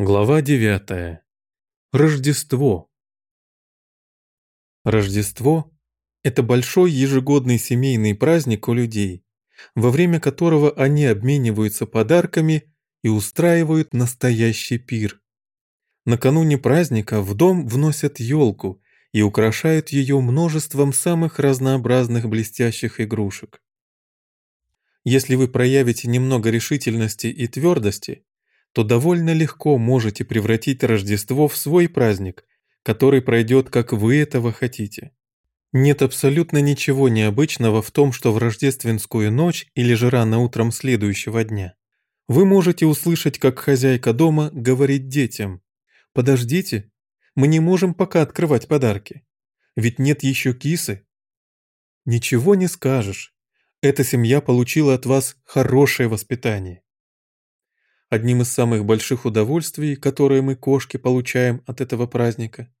Глава 9. Рождество. Рождество – это большой ежегодный семейный праздник у людей, во время которого они обмениваются подарками и устраивают настоящий пир. Накануне праздника в дом вносят елку и украшают ее множеством самых разнообразных блестящих игрушек. Если вы проявите немного решительности и твердости – то довольно легко можете превратить Рождество в свой праздник, который пройдет, как вы этого хотите. Нет абсолютно ничего необычного в том, что в рождественскую ночь или же рано утром следующего дня вы можете услышать, как хозяйка дома говорит детям «Подождите, мы не можем пока открывать подарки, ведь нет еще кисы». Ничего не скажешь, эта семья получила от вас хорошее воспитание. Одним из самых больших удовольствий, которые мы, кошки, получаем от этого праздника,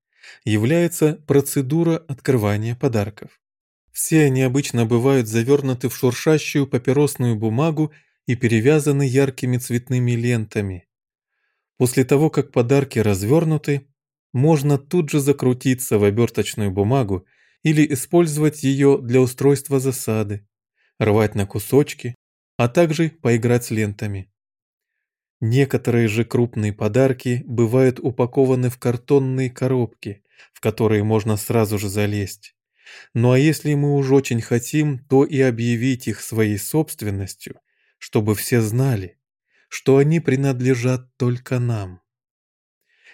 является процедура открывания подарков. Все они обычно бывают завернуты в шуршащую папиросную бумагу и перевязаны яркими цветными лентами. После того, как подарки развернуты, можно тут же закрутиться в оберточную бумагу или использовать ее для устройства засады, рвать на кусочки, а также поиграть с лентами. Некоторые же крупные подарки бывают упакованы в картонные коробки, в которые можно сразу же залезть. Ну а если мы уж очень хотим, то и объявить их своей собственностью, чтобы все знали, что они принадлежат только нам.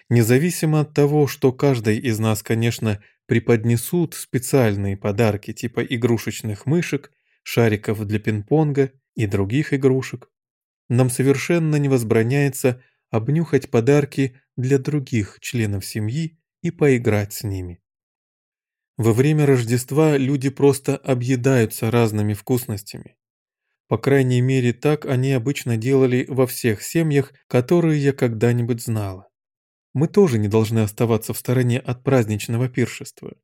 Независимо от того, что каждый из нас, конечно, преподнесут специальные подарки типа игрушечных мышек, шариков для пинг-понга и других игрушек, нам совершенно не возбраняется обнюхать подарки для других членов семьи и поиграть с ними. Во время Рождества люди просто объедаются разными вкусностями. По крайней мере, так они обычно делали во всех семьях, которые я когда-нибудь знала. Мы тоже не должны оставаться в стороне от праздничного пиршества.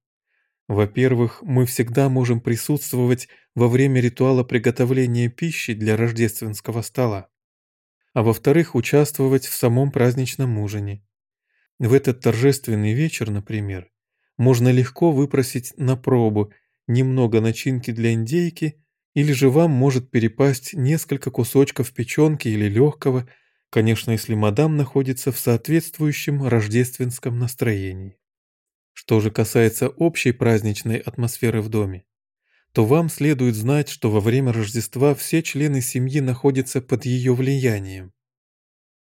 Во-первых, мы всегда можем присутствовать во время ритуала приготовления пищи для рождественского стола. А во-вторых, участвовать в самом праздничном ужине. В этот торжественный вечер, например, можно легко выпросить на пробу немного начинки для индейки, или же вам может перепасть несколько кусочков печенки или легкого, конечно, если мадам находится в соответствующем рождественском настроении. Что же касается общей праздничной атмосферы в доме, то вам следует знать, что во время Рождества все члены семьи находятся под ее влиянием.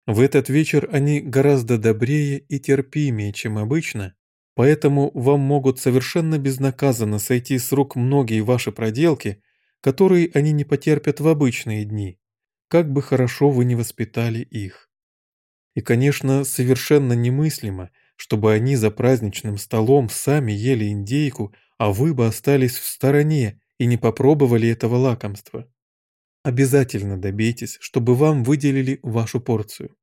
В этот вечер они гораздо добрее и терпимее, чем обычно, поэтому вам могут совершенно безнаказанно сойти с рук многие ваши проделки, которые они не потерпят в обычные дни, как бы хорошо вы не воспитали их. И, конечно, совершенно немыслимо – чтобы они за праздничным столом сами ели индейку, а вы бы остались в стороне и не попробовали этого лакомства. Обязательно добейтесь, чтобы вам выделили вашу порцию.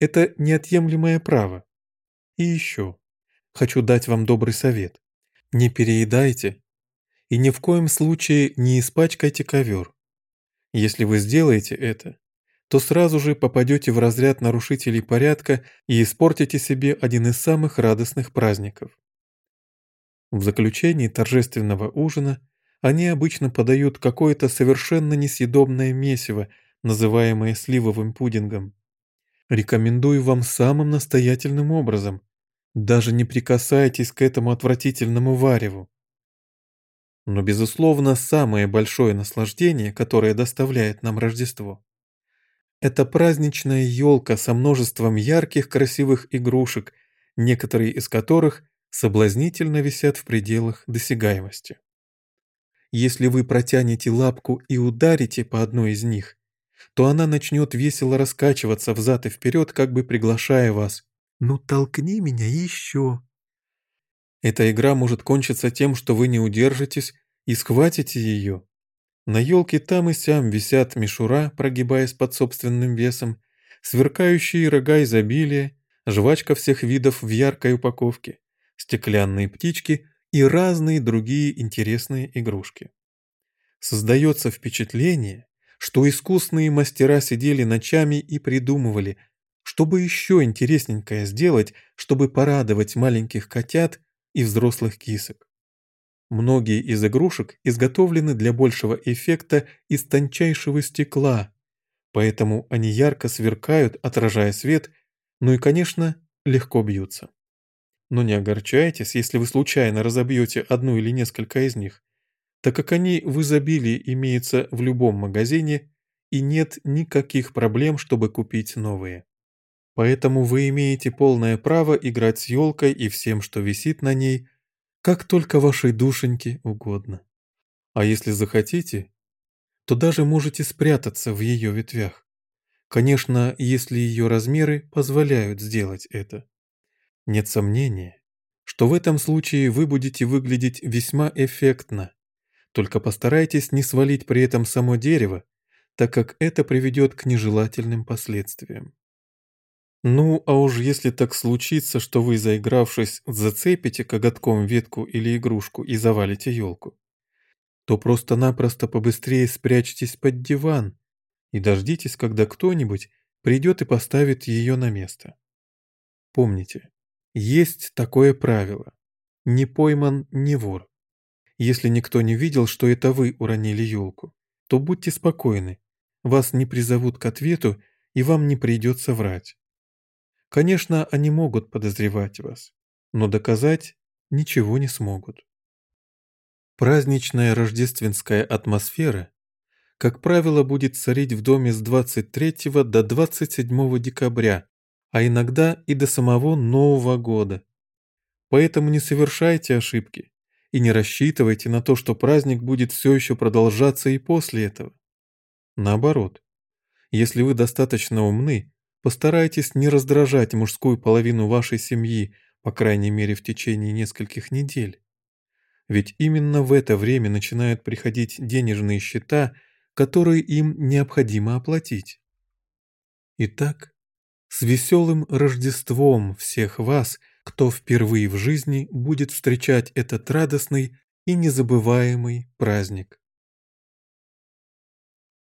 Это неотъемлемое право. И еще. Хочу дать вам добрый совет. Не переедайте и ни в коем случае не испачкайте ковер. Если вы сделаете это, то сразу же попадете в разряд нарушителей порядка и испортите себе один из самых радостных праздников. В заключении торжественного ужина они обычно подают какое-то совершенно несъедобное месиво, называемое сливовым пудингом. Рекомендую вам самым настоятельным образом. Даже не прикасайтесь к этому отвратительному вареву. Но, безусловно, самое большое наслаждение, которое доставляет нам Рождество, это праздничная елка со множеством ярких красивых игрушек, некоторые из которых соблазнительно висят в пределах досягаемости. Если вы протянете лапку и ударите по одной из них, то она начнет весело раскачиваться взад и вперед, как бы приглашая вас. «Ну толкни меня еще!» Эта игра может кончиться тем, что вы не удержитесь и схватите ее, на елке там и сям висят мишура, прогибаясь под собственным весом, сверкающие рога изобилия, жвачка всех видов в яркой упаковке, стеклянные птички и разные другие интересные игрушки. Создается впечатление, что искусные мастера сидели ночами и придумывали, Чтобы еще интересненькое сделать, чтобы порадовать маленьких котят и взрослых кисок. Многие из игрушек изготовлены для большего эффекта из тончайшего стекла, поэтому они ярко сверкают, отражая свет, ну и, конечно, легко бьются. Но не огорчайтесь, если вы случайно разобьете одну или несколько из них, так как они в изобилии имеются в любом магазине и нет никаких проблем, чтобы купить новые. Поэтому вы имеете полное право играть с елкой и всем, что висит на ней, как только вашей душеньке угодно. А если захотите, то даже можете спрятаться в ее ветвях. Конечно, если ее размеры позволяют сделать это. Нет сомнения, что в этом случае вы будете выглядеть весьма эффектно. Только постарайтесь не свалить при этом само дерево, так как это приведет к нежелательным последствиям. Ну, а уж если так случится, что вы, заигравшись, зацепите коготком ветку или игрушку и завалите елку, то просто-напросто побыстрее спрячьтесь под диван и дождитесь, когда кто-нибудь придет и поставит ее на место. Помните, есть такое правило. Не пойман, не вор. Если никто не видел, что это вы уронили елку, то будьте спокойны, вас не призовут к ответу и вам не придется врать. Конечно, они могут подозревать вас, но доказать ничего не смогут. Праздничная рождественская атмосфера, как правило, будет царить в доме с 23 до 27 декабря, а иногда и до самого Нового года. Поэтому не совершайте ошибки и не рассчитывайте на то, что праздник будет все еще продолжаться и после этого. Наоборот, если вы достаточно умны, Постарайтесь не раздражать мужскую половину вашей семьи, по крайней мере в течение нескольких недель. Ведь именно в это время начинают приходить денежные счета, которые им необходимо оплатить. Итак, с веселым Рождеством всех вас, кто впервые в жизни будет встречать этот радостный и незабываемый праздник.